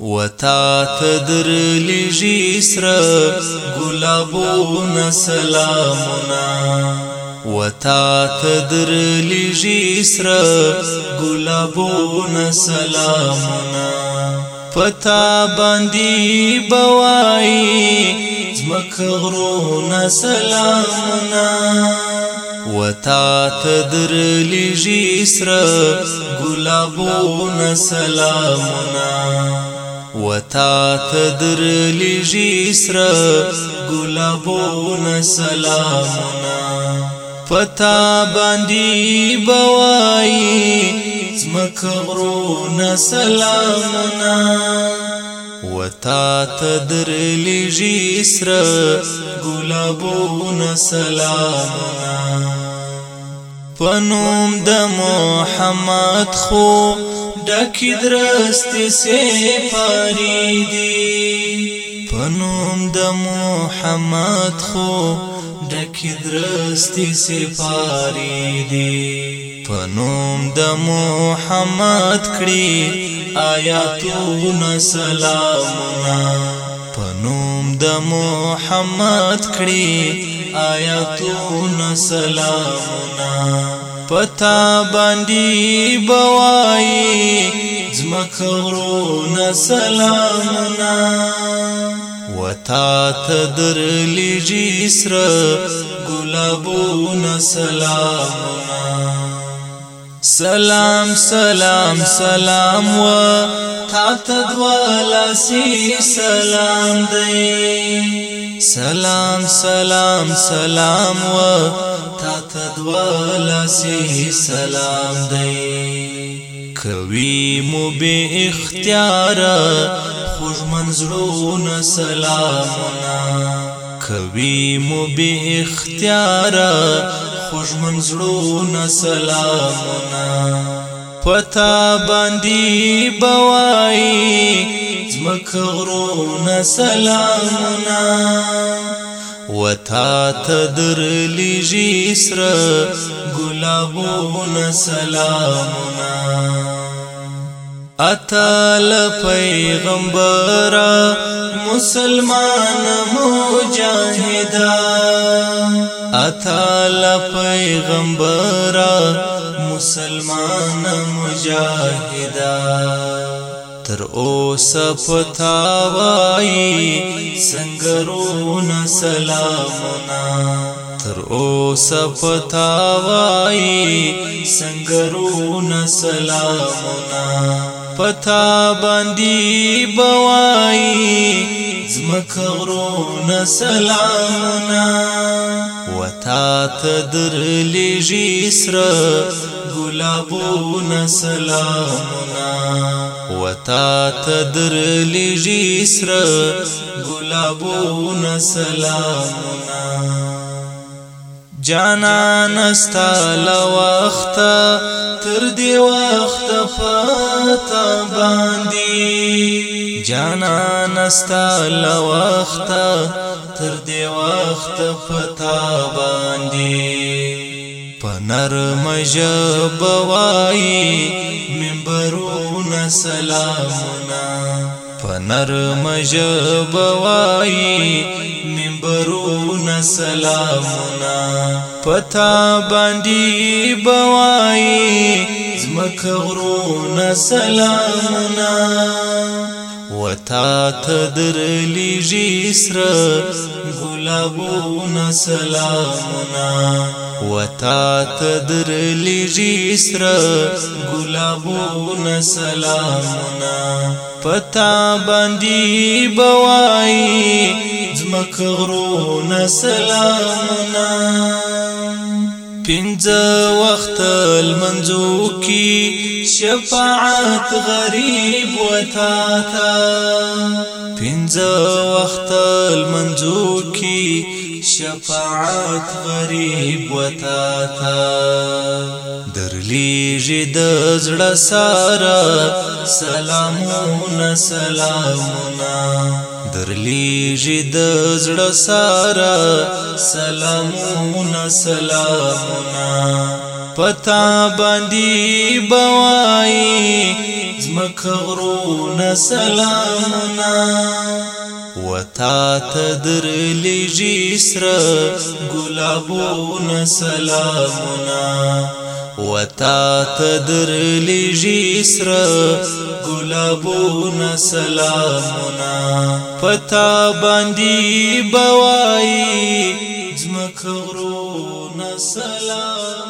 و تا تدر لجی سلامنا وتعتذر تا تدر سلامنا فتا باندي بواي زمک سلامنا و تا تدر سلامنا وتا تدر لجی سر گلابون سلامنا فتا باندي بواي زمک سلامنا وتا تدر لجی سر گلابون سلامنا فنوم د محمد خو ډکی درستی سي پاري دي پنوم د محمد خو ډکی درستی سي پاري دي پنوم د محمد کړي آیاتونه سلامونه پنوم د محمد کړي آیاتونه سلامونه پتا باندې بوای زمکرو نسلامنا وتا تدر لجی سر ګلابو نسلامنا سلام سلام سلام و تا تدوالا سی سلام دی سلام سلام سلام و تا تدوالا سی سلام دی کوي مو به اختیار خوش منزلون سلامنا کوي مو به اختیار خوش منزلون سلامنا پتا باندې بوای زمک غرونه سلامونه و تا تدر لیجی سر گلابون سلامنا اتا لپیغمبرا مسلمان مجاہدا اتا لپیغمبرا مسلمان مجاہدا تر اوسه پتا وای څنګهونه سلامونه تر اوسه پتا وای څنګهونه سلامونه پتا باندې بوای مکرون سلامنا وتا تدر لجی سر گلابون سلامنا وتا تدر لجی سر گلابون سلامنا جانا نستا لوخت تر دی وخت فتا باندې جانا نستا لوخت تر دی وخت فتا باندې پنر مجب وای منبرون سلامنا پنرم جبوائی منبرون سلامنا پتا باندی بوائی زمک غرون سلامنا وتا تدر لیږي سره ګلابونه سلامونه وتا تدر لږی سر ګلابونه سلامونه پتا باندې بوای زمک غرونه سلامونه پنځ وخت المنزو کی شفاعت غریب وتا تا پنځ وخت المنزو کی شفاعت غریب وتا تا درلیږي د زړه سارا سلامونه سلامونه درلیږي د زړه سارا سلامونه سلامونه پتا باندې بوای زمک غرو نسلامنا و تا تدر لجی سر سلامنا و تا تدر لجی سر سلامنا پتا باندی بواي زمک غرون سلامنا